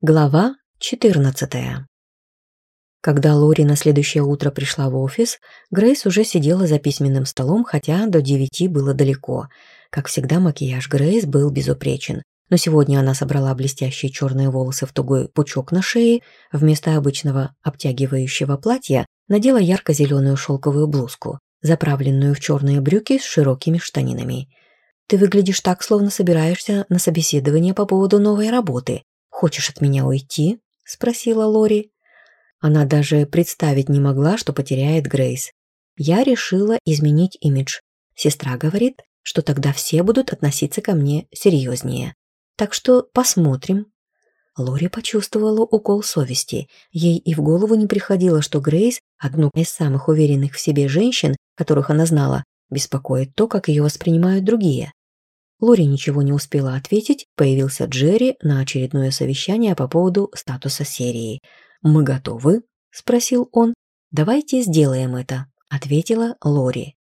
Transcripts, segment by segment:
Глава 14. Когда Лори на следующее утро пришла в офис, Грейс уже сидела за письменным столом, хотя до девяти было далеко. Как всегда, макияж Грейс был безупречен. Но сегодня она собрала блестящие черные волосы в тугой пучок на шее, вместо обычного обтягивающего платья надела ярко-зеленую шелковую блузку, заправленную в черные брюки с широкими штанинами. «Ты выглядишь так, словно собираешься на собеседование по поводу новой работы», «Хочешь от меня уйти?» – спросила Лори. Она даже представить не могла, что потеряет Грейс. Я решила изменить имидж. Сестра говорит, что тогда все будут относиться ко мне серьезнее. Так что посмотрим. Лори почувствовала укол совести. Ей и в голову не приходило, что Грейс, одну из самых уверенных в себе женщин, которых она знала, беспокоит то, как ее воспринимают другие. Лори ничего не успела ответить, появился Джерри на очередное совещание по поводу статуса серии. «Мы готовы?» – спросил он. «Давайте сделаем это», – ответила Лори.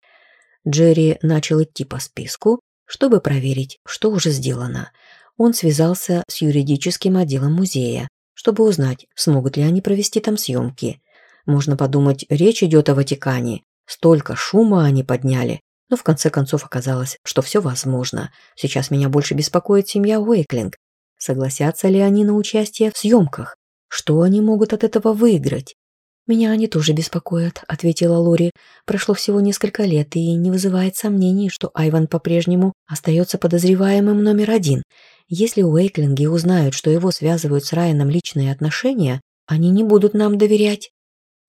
Джерри начал идти по списку, чтобы проверить, что уже сделано. Он связался с юридическим отделом музея, чтобы узнать, смогут ли они провести там съемки. Можно подумать, речь идет о Ватикане. Столько шума они подняли, но в конце концов оказалось, что все возможно. Сейчас меня больше беспокоит семья Уэйклинг. Согласятся ли они на участие в съемках? Что они могут от этого выиграть? «Меня они тоже беспокоят», — ответила Лори. «Прошло всего несколько лет, и не вызывает сомнений, что Айван по-прежнему остается подозреваемым номер один. Если Уэйклинги узнают, что его связывают с Райаном личные отношения, они не будут нам доверять».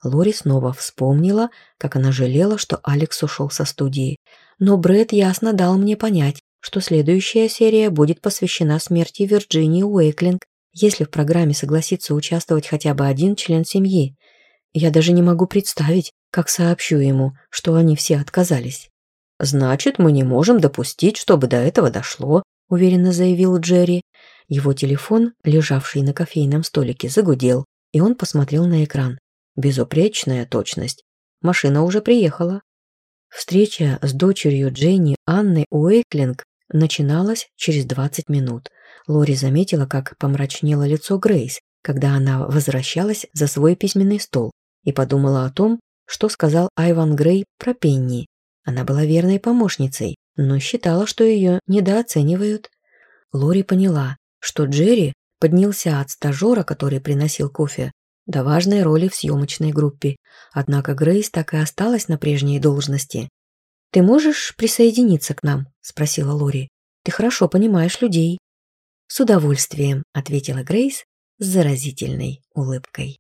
Лорис снова вспомнила, как она жалела, что Алекс ушел со студии. Но Брэд ясно дал мне понять, что следующая серия будет посвящена смерти Вирджинии Уэйклинг, если в программе согласится участвовать хотя бы один член семьи. Я даже не могу представить, как сообщу ему, что они все отказались. «Значит, мы не можем допустить, чтобы до этого дошло», – уверенно заявил Джерри. Его телефон, лежавший на кофейном столике, загудел, и он посмотрел на экран. Безупречная точность. Машина уже приехала. Встреча с дочерью Дженни Анны Уэйклинг начиналась через 20 минут. Лори заметила, как помрачнело лицо Грейс, когда она возвращалась за свой письменный стол, и подумала о том, что сказал Айван Грей про Пенни. Она была верной помощницей, но считала, что ее недооценивают. Лори поняла, что Джерри поднялся от стажера, который приносил кофе, Доважной роли в съемочной группе, однако Грейс так и осталась на прежней должности. «Ты можешь присоединиться к нам?» – спросила Лори. «Ты хорошо понимаешь людей». «С удовольствием», – ответила Грейс с заразительной улыбкой.